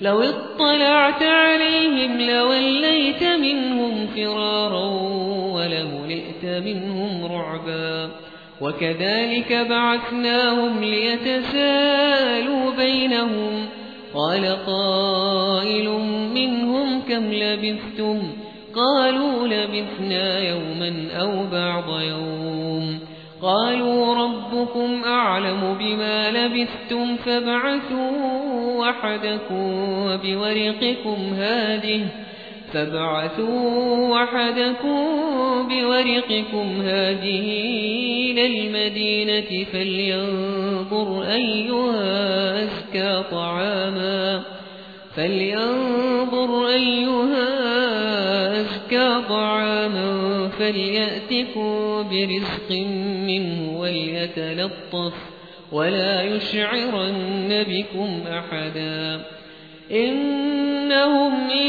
لو اطلعت عليهم لوليت منهم فرارا ولملئت منهم رعبا وكذلك بعثناهم ليتسالوا بينهم قال قائل منهم كم لبثتم قالوا لبثنا يوما أو بعض يوم قالوا ربكم أعلم بما لبثتم فابعثوا وحدكم بورقكم هذه فابعثوا وحدكم بورقكم هذه إلى المدينة فلينظر أيها أزكى طعاما فلينظر أيها أزكى طعاما فليأتكم برزق منه وليتلطف ولا يشعرن بكم أحدا. إنهم إن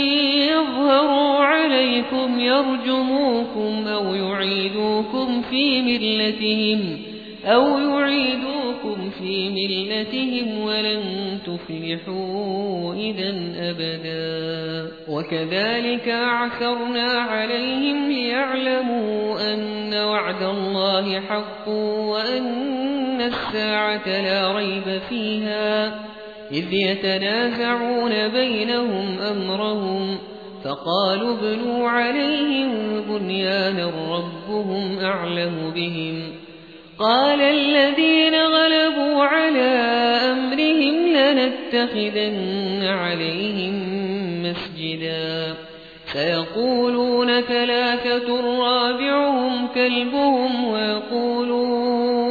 يظهروا عليكم يرجموكم أو يعيدوكم في ملتهم أو يعيدوكم في ملتهم ولن تفلحوا إذا أبدا. وكذلك أعثرنا عليهم ليعلموا أن وعد الله حق وأن الساعة لا ريب فيها إذ يتنازعون بينهم أمرهم فقالوا ابنوا عليهم بنيانا ربهم أعلم بهم قال الذين غلبوا على أمرهم لنتخذن عليهم مسجدا سيقولون ثلاثة رابعهم كلبهم ويقولون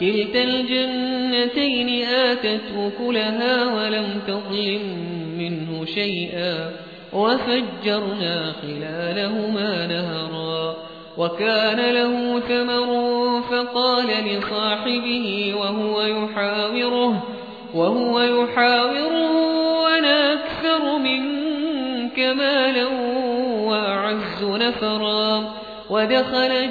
كلتا الجنتين آتت أكلها ولم تظلم منه شيئا وفجرنا خلالهما نهرا وكان له ثمر فقال لصاحبه وهو يحاوره وهو يحاوره وأنا أكثر منك مالا وأعز نفرا ودخل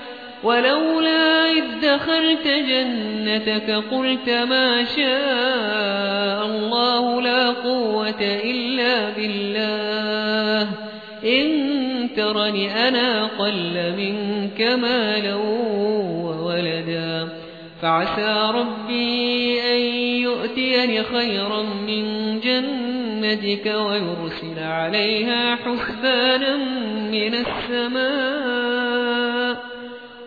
ولولا إذ دخلت جنتك قلت ما شاء الله لا قوة إلا بالله. إن ترني أنا قل منك مالا وولدا. فعسى ربي أن يؤتيني خيرا من جنتك ويرسل عليها حسبانا من السماء.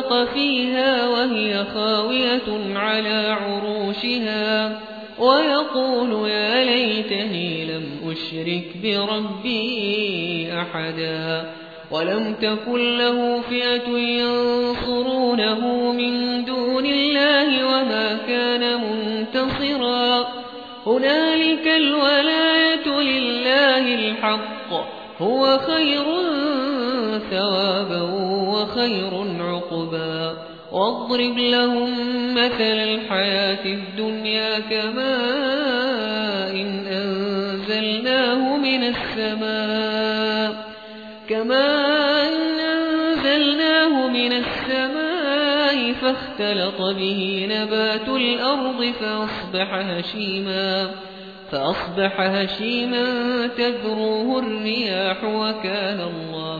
أنفق فيها وهي خاوية على عروشها ويقول يا ليتني لم أشرك بربي أحدا ولم تكن له فئة ينصرونه من دون الله وما كان منتصرا. هنالك الولاية لله الحق هو خير ثوابا وخير عقبا واضرب لهم مثل الحياة الدنيا كماء إن أنزلناه من السماء كما أنزلناه من السماء فاختلط به نبات الأرض فأصبح هشيما فأصبح هشيما تذروه الرياح وكان الله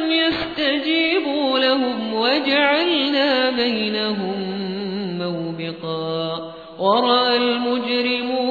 يستجيبوا لهم وجعلنا بينهم موبقا. ورأى المجرمون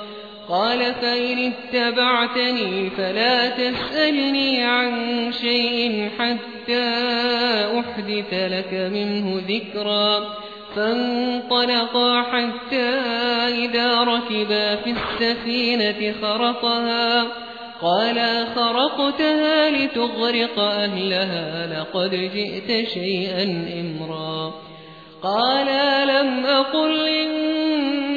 قال فإن اتبعتني فلا تسألني عن شيء حتى أحدث لك منه ذكرا فانطلقا حتى إذا ركبا في السفينة خرقها. قال خرقتها لتغرق أهلها لقد جئت شيئا إمرا. قال لم أقل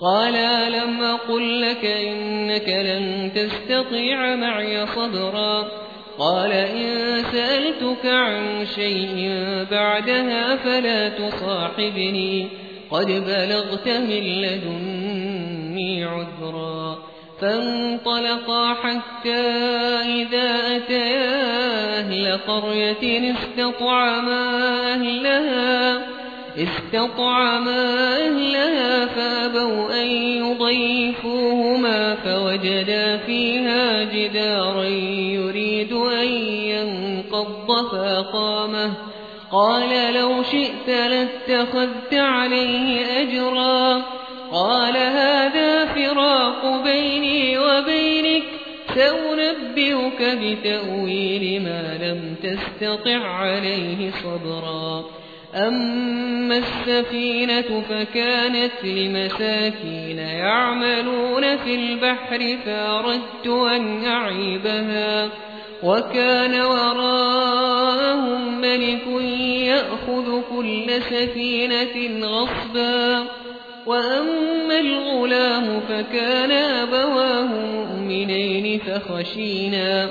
قال لم أقل لك إنك لن تستطيع معي صبرا قال إن سألتك عن شيء بعدها فلا تصاحبني قد بلغت من لدني عذرا فانطلقا حتى إذا أتيا أهل قرية استطعما أهلها استطعما أهلها فأبوا أن يضيفوهما فوجدا فيها جدارا يريد أن ينقض فأقامه. قال لو شئت لاتخذت عليه أجرا. قال هذا فراق بيني وبينك. سأنبئك بتأويل ما لم تستطع عليه صبرا. أما السفينة فكانت لمساكين يعملون في البحر فأردت أن أعيبها وكان وراءهم ملك يأخذ كل سفينة غصبا وأما الغلام فكان أبواه مؤمنين فخشينا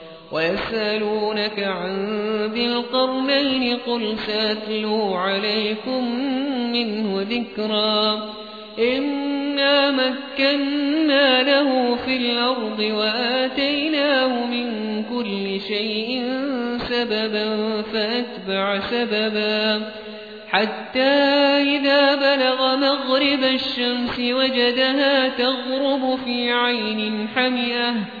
ويسألونك عن ذي القرنين قل سأتلو عليكم منه ذكرا. إنا مكنا له في الأرض وآتيناه من كل شيء سببا فأتبع سببا. حتى إذا بلغ مغرب الشمس وجدها تغرب في عين حمئة.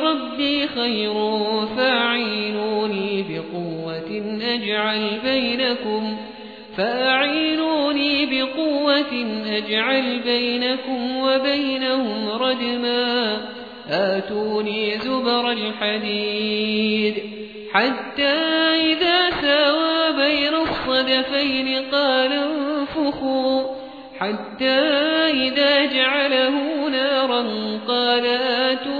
ربي خير فاعينوني بقوة أجعل بينكم فاعينوني بقوة أجعل بينكم وبينهم ردما آتوني زبر الحديد حتى إذا ساوى بين الصدفين قال انفخوا حتى إذا جعله نارا قال آتوني